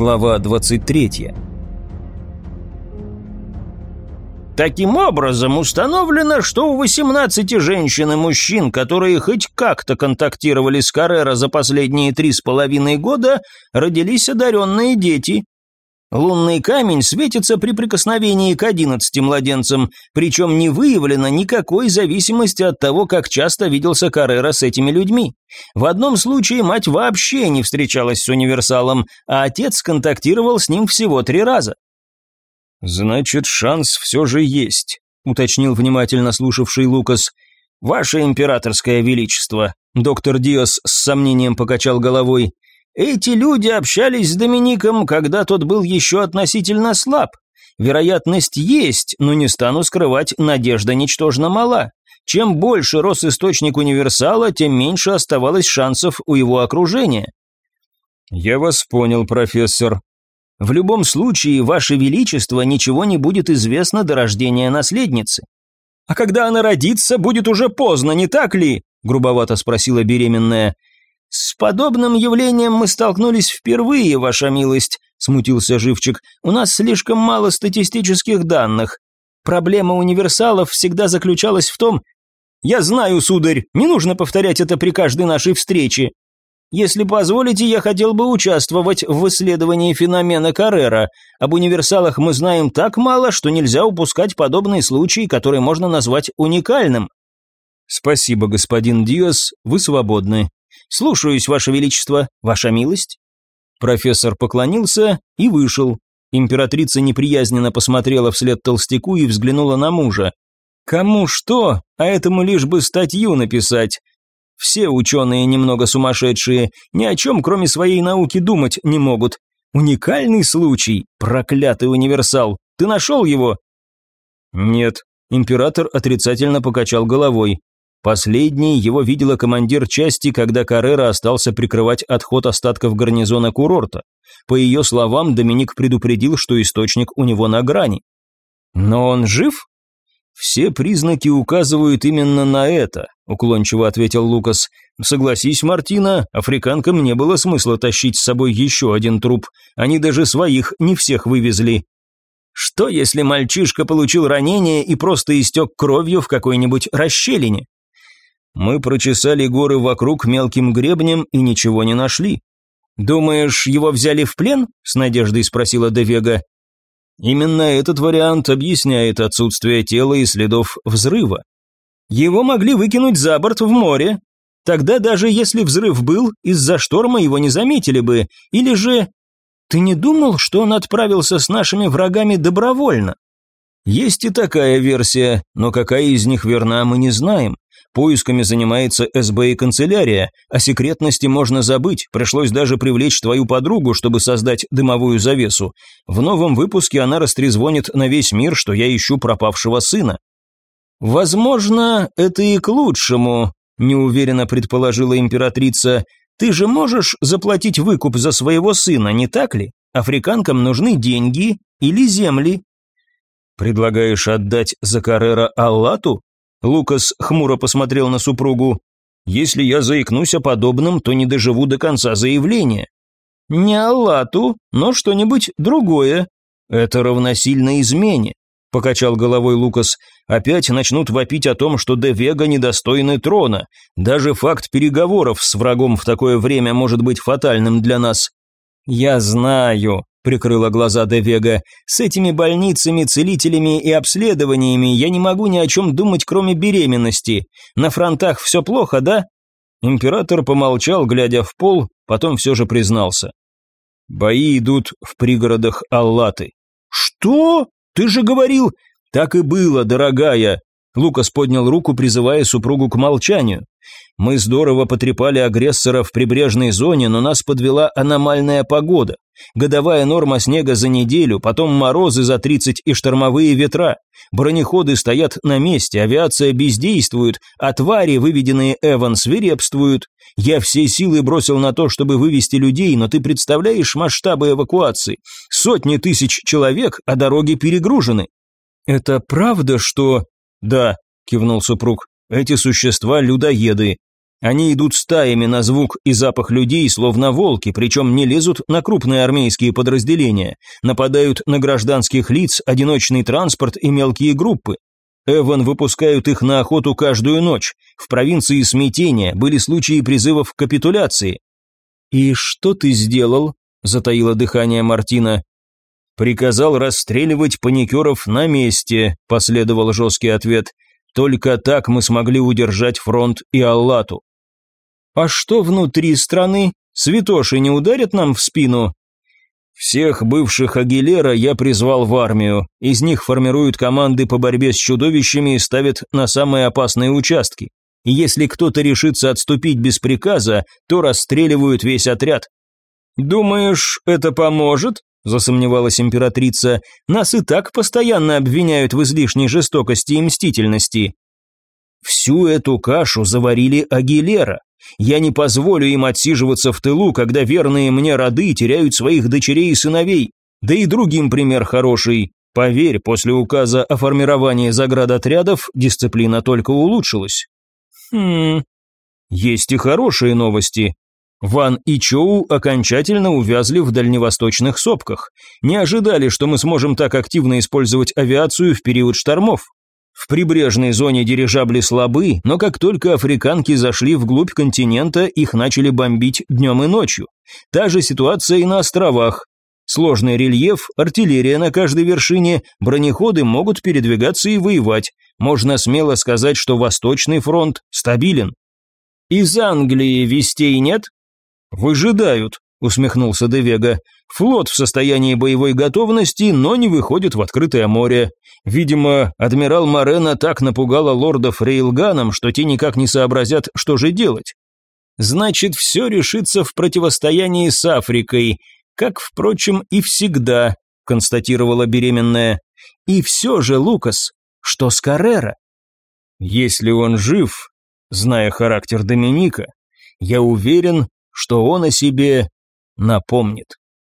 Глава 23 Таким образом, установлено, что у 18 женщин и мужчин, которые хоть как-то контактировали с Каррера за последние три с половиной года, родились одаренные дети. Лунный камень светится при прикосновении к 11 младенцам, причем не выявлено никакой зависимости от того, как часто виделся Каррера с этими людьми. В одном случае мать вообще не встречалась с универсалом, а отец контактировал с ним всего три раза. «Значит, шанс все же есть», — уточнил внимательно слушавший Лукас. «Ваше императорское величество», — доктор Диос с сомнением покачал головой. «Эти люди общались с Домиником, когда тот был еще относительно слаб. Вероятность есть, но не стану скрывать, надежда ничтожно мала. Чем больше рос источник универсала, тем меньше оставалось шансов у его окружения». «Я вас понял, профессор», в любом случае, Ваше Величество, ничего не будет известно до рождения наследницы. А когда она родится, будет уже поздно, не так ли? грубовато спросила беременная. С подобным явлением мы столкнулись впервые, Ваша милость, смутился Живчик. У нас слишком мало статистических данных. Проблема универсалов всегда заключалась в том, «Я знаю, сударь, не нужно повторять это при каждой нашей встрече. Если позволите, я хотел бы участвовать в исследовании феномена Каррера. Об универсалах мы знаем так мало, что нельзя упускать подобный случай, который можно назвать уникальным. Спасибо, господин Диос, вы свободны. Слушаюсь, ваше величество, ваша милость. Профессор поклонился и вышел. Императрица неприязненно посмотрела вслед толстяку и взглянула на мужа. Кому что, а этому лишь бы статью написать. Все ученые немного сумасшедшие, ни о чем, кроме своей науки, думать не могут. Уникальный случай, проклятый универсал. Ты нашел его? Нет. Император отрицательно покачал головой. Последний его видела командир части, когда Каррера остался прикрывать отход остатков гарнизона курорта. По ее словам, Доминик предупредил, что источник у него на грани. Но он жив? Все признаки указывают именно на это, уклончиво ответил Лукас. Согласись, Мартина, африканкам не было смысла тащить с собой еще один труп. Они даже своих не всех вывезли. Что, если мальчишка получил ранение и просто истек кровью в какой-нибудь расщелине? Мы прочесали горы вокруг мелким гребнем и ничего не нашли. «Думаешь, его взяли в плен?» – с надеждой спросила Девега. Именно этот вариант объясняет отсутствие тела и следов взрыва. Его могли выкинуть за борт в море. Тогда даже если взрыв был, из-за шторма его не заметили бы. Или же... Ты не думал, что он отправился с нашими врагами добровольно? Есть и такая версия, но какая из них верна, мы не знаем. Поисками занимается СБ и канцелярия, о секретности можно забыть, пришлось даже привлечь твою подругу, чтобы создать дымовую завесу. В новом выпуске она растрезвонит на весь мир, что я ищу пропавшего сына. Возможно, это и к лучшему, неуверенно предположила императрица. Ты же можешь заплатить выкуп за своего сына, не так ли? Африканкам нужны деньги или земли. Предлагаешь отдать за Каррера Аллату? Лукас хмуро посмотрел на супругу. «Если я заикнусь о подобном, то не доживу до конца заявления». «Не Аллату, но что-нибудь другое». «Это равносильно измене», – покачал головой Лукас. «Опять начнут вопить о том, что Де Вега недостойны трона. Даже факт переговоров с врагом в такое время может быть фатальным для нас». «Я знаю», прикрыла глаза Де Вега. С этими больницами, целителями и обследованиями я не могу ни о чем думать, кроме беременности. На фронтах все плохо, да? Император помолчал, глядя в пол, потом все же признался. Бои идут в пригородах Аллаты. Что? Ты же говорил, так и было, дорогая. Лукас поднял руку, призывая супругу к молчанию. Мы здорово потрепали агрессора в прибрежной зоне, но нас подвела аномальная погода. Годовая норма снега за неделю, потом морозы за 30 и штормовые ветра. Бронеходы стоят на месте, авиация бездействует, а твари, выведенные Эван, свирепствуют. Я все силы бросил на то, чтобы вывести людей, но ты представляешь масштабы эвакуации? Сотни тысяч человек, а дороги перегружены. Это правда, что... Да, кивнул супруг. Эти существа людоеды. Они идут стаями на звук и запах людей, словно волки, причем не лезут на крупные армейские подразделения, нападают на гражданских лиц, одиночный транспорт и мелкие группы. Эван выпускают их на охоту каждую ночь. В провинции смятения были случаи призывов к капитуляции. «И что ты сделал?» – затаило дыхание Мартина. «Приказал расстреливать паникеров на месте», – последовал жесткий ответ. «Только так мы смогли удержать фронт и Аллату». «А что внутри страны? Святоши не ударят нам в спину?» Всех бывших Агилера я призвал в армию. Из них формируют команды по борьбе с чудовищами и ставят на самые опасные участки. Если кто-то решится отступить без приказа, то расстреливают весь отряд. «Думаешь, это поможет?» – засомневалась императрица. «Нас и так постоянно обвиняют в излишней жестокости и мстительности». Всю эту кашу заварили Агилера. Я не позволю им отсиживаться в тылу, когда верные мне роды теряют своих дочерей и сыновей. Да и другим пример хороший. Поверь, после указа о формировании заградотрядов дисциплина только улучшилась. Хм. Есть и хорошие новости. Ван и Чоу окончательно увязли в дальневосточных сопках. Не ожидали, что мы сможем так активно использовать авиацию в период штормов. В прибрежной зоне дирижабли слабы, но как только африканки зашли вглубь континента, их начали бомбить днем и ночью. Та же ситуация и на островах. Сложный рельеф, артиллерия на каждой вершине, бронеходы могут передвигаться и воевать. Можно смело сказать, что Восточный фронт стабилен. Из Англии вестей нет? Выжидают, усмехнулся Девега. Флот в состоянии боевой готовности, но не выходит в открытое море. Видимо, адмирал Морена так напугала лордов Рейлганом, что те никак не сообразят, что же делать. Значит, все решится в противостоянии с Африкой, как, впрочем, и всегда, констатировала беременная. И все же, Лукас, что с Каррера? Если он жив, зная характер Доминика, я уверен, что он о себе напомнит.